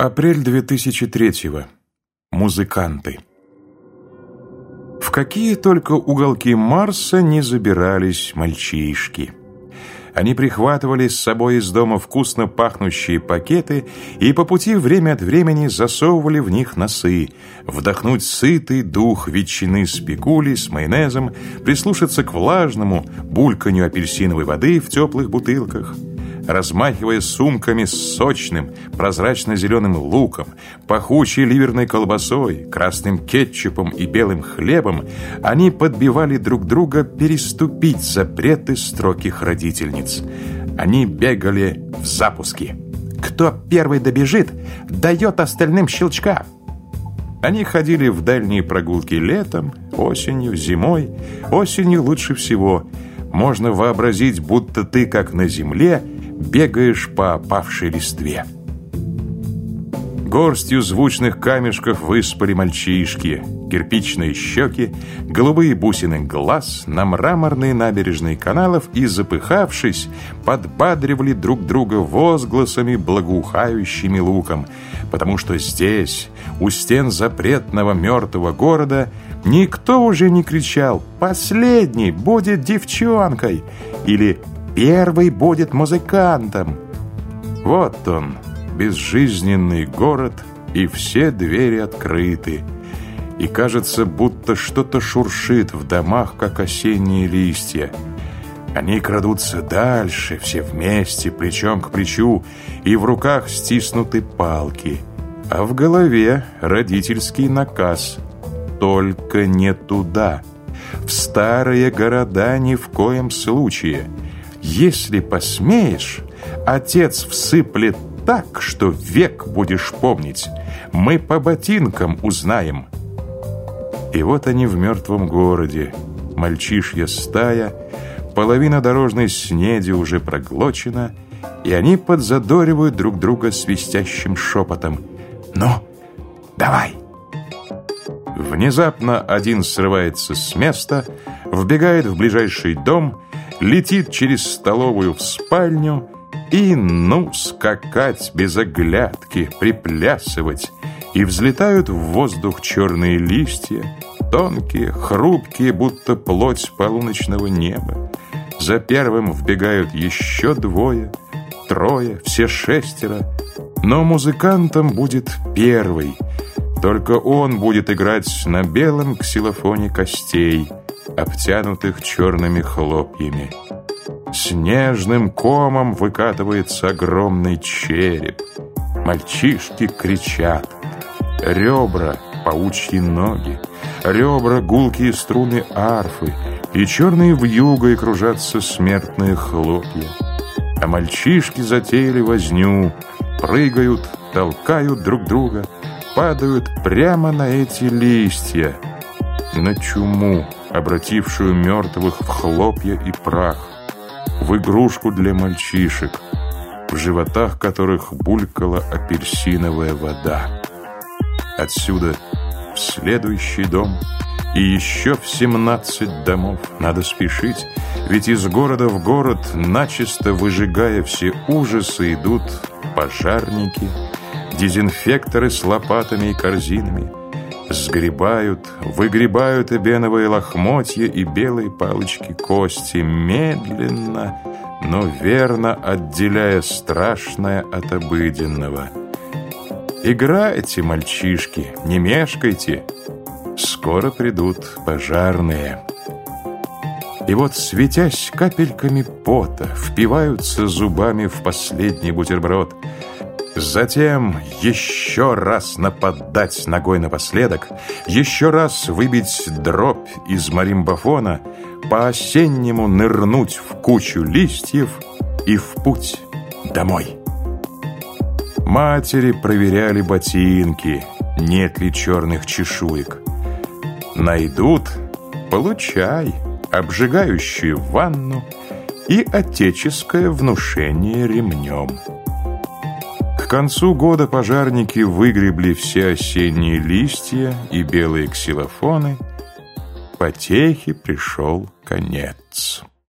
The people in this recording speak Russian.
Апрель 2003-го. Музыканты. В какие только уголки Марса не забирались мальчишки. Они прихватывали с собой из дома вкусно пахнущие пакеты и по пути время от времени засовывали в них носы, вдохнуть сытый дух ветчины с пикули, с майонезом, прислушаться к влажному бульканью апельсиновой воды в теплых бутылках – размахивая сумками с сочным, прозрачно-зеленым луком, пахучей ливерной колбасой, красным кетчупом и белым хлебом, они подбивали друг друга переступить запреты строгих родительниц. Они бегали в запуске. «Кто первый добежит, дает остальным щелчка!» Они ходили в дальние прогулки летом, осенью, зимой. Осенью лучше всего. Можно вообразить, будто ты, как на земле, бегаешь по опавшей листве. Горстью звучных камешков выспали мальчишки, кирпичные щеки, голубые бусины глаз на мраморные набережные каналов и, запыхавшись, подбадривали друг друга возгласами, благоухающими луком, потому что здесь, у стен запретного мертвого города, никто уже не кричал «Последний будет девчонкой!» или Первый будет музыкантом. Вот он, безжизненный город, и все двери открыты. И кажется, будто что-то шуршит в домах, как осенние листья. Они крадутся дальше, все вместе, плечом к плечу, и в руках стиснуты палки. А в голове родительский наказ «Только не туда!» В старые города ни в коем случае – если посмеешь, отец всыплет так, что век будешь помнить. Мы по ботинкам узнаем. И вот они в мертвом городе. Мальчишья стая, половина дорожной снеди уже проглочена, и они подзадоривают друг друга свистящим шепотом. «Ну, давай!» Внезапно один срывается с места, вбегает в ближайший дом летит через столовую в спальню и, ну, скакать без оглядки, приплясывать, и взлетают в воздух черные листья, тонкие, хрупкие, будто плоть полуночного неба. За первым вбегают еще двое, трое, все шестеро, но музыкантом будет первый, только он будет играть на белом ксилофоне костей — обтянутых черными хлопьями. Снежным комом выкатывается огромный череп. Мальчишки кричат. Ребра, паучьи ноги, ребра, гулкие струны арфы, и черные вьюгой кружатся смертные хлопья. А мальчишки затеяли возню, прыгают, толкают друг друга, падают прямо на эти листья, на чуму, обратившую мертвых в хлопья и прах, в игрушку для мальчишек, в животах которых булькала апельсиновая вода. Отсюда в следующий дом и еще в 17 домов. Надо спешить, ведь из города в город, начисто выжигая все ужасы, идут пожарники, дезинфекторы с лопатами и корзинами, Сгребают, выгребают эбеновые лохмотья и белые палочки кости, медленно, но верно отделяя страшное от обыденного. Играйте, мальчишки, не мешкайте, скоро придут пожарные. И вот, светясь капельками пота, впиваются зубами в последний бутерброд — Затем еще раз нападать ногой напоследок, еще раз выбить дробь из маримбафона, по-осеннему нырнуть в кучу листьев и в путь домой. Матери проверяли ботинки, нет ли черных чешуек. Найдут – получай обжигающую ванну и отеческое внушение ремнем. Концу года пожарники выгребли все осенние листья и белые ксилофоны. Потехе пришел конец.